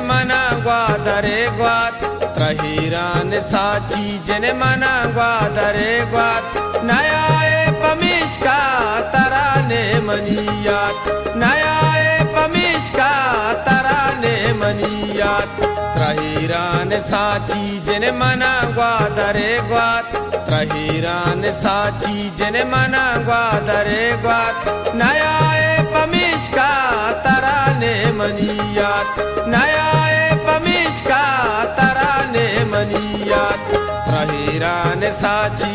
mana gwa dare gwa trahiran sachi jene mana gwa dare gwa naya e pamishka tarane maniyat naya e pamishka tarane maniyat trahiran sachi jene mana gwa dare gwa trahiran sachi jene mana gwa dare gwa naya e pamishka tarane maniyat naya e pamishka tarane maniyat trahiran sachi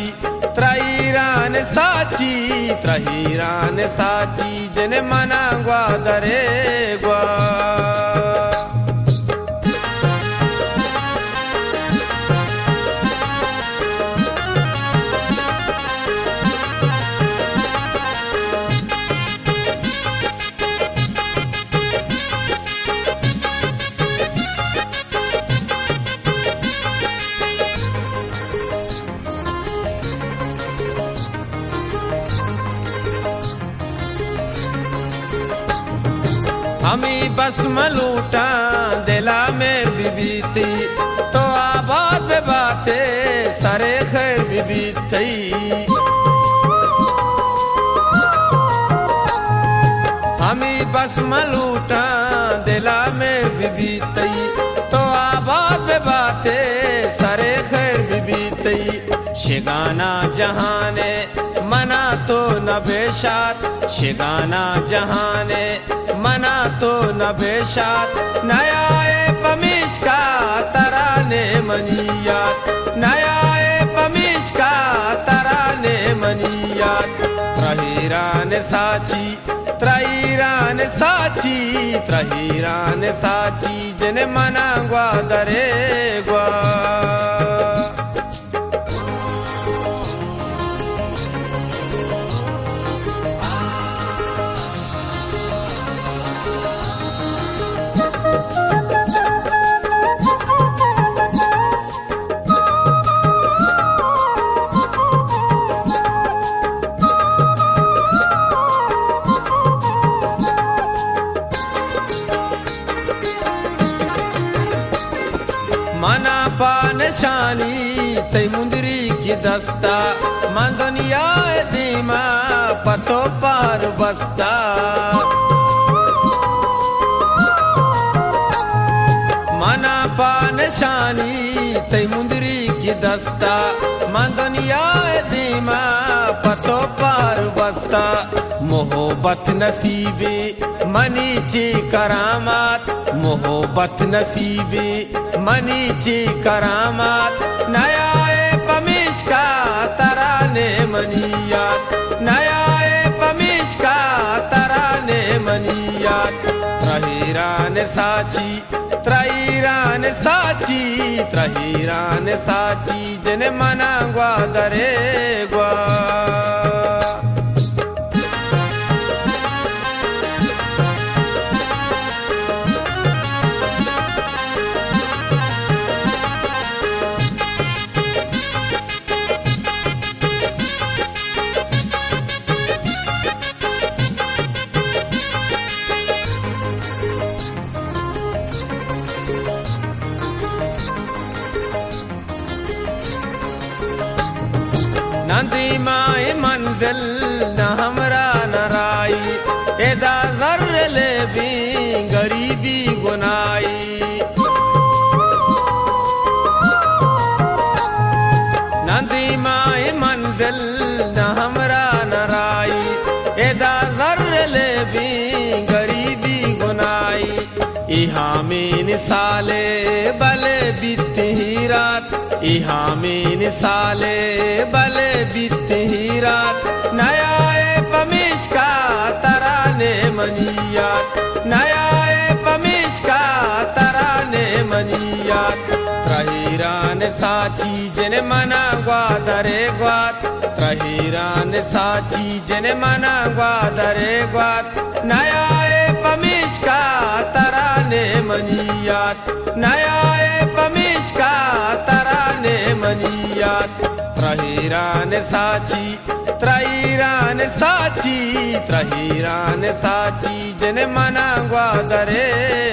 trahiran sachi trahiran sachi jene mana gwa हमी बस मलूटा दिला में बीबीती तो आबाद बाते, सरे खैर बीबीती हमी बस मलूटा दिला में बीबीती तो आबाद बाते, सरे खैर बीबीती शिगाना जहाने मना तो न बेशात, शिगाना जहाने मना तो न बेशात नया ए पमिश का तराने मनियात नया ए पमिश का तराने मनियात त्रहिरान साची त्रहिरान साची त्रहिरान साची जन मना ग्वा दरे ग्वा पान शानी मुंदरी की दस्ता। मंदनिया दीमा पतो पार बस्ता। मना पान शानी तै मुंदरी की दस्ता। मंदनिया दीमा पतो पार बस्ता। मोहब्बत नसीबे मनी ची करामात, मोहब्बत नसीबे मनी ची करामात। नया ए पमिश का तराने मनियात नया ए पमिश का तराने मनियात त्रहिरान साची त्रहिरान साची त्रहिरान साची, जन मना ग्वा दरे ग्वा नंदी माए मंजिल न हमरा नराई एदा जर ले भी गरीबी गुनाई। नंदी माए मंजिल न हमरा नराई एदा जर ले भी गरीबी गुनाई। इहा में साले बले बीत ही रात में साले बले बीत ही रात। नया ए पमिश का तराने मनियात नया ए पमिश का तराने मनियात त्रहिरान साची जन मना ग्वा दरे ग्वात। त्रहिरान साची जन मना ग्वा दरे ग्वात। नया पमिश का तराने मनियात नया मनियात त्रहीरान साची त्रहीरान साची त्रहीरान साची जन मना ग्वा दरे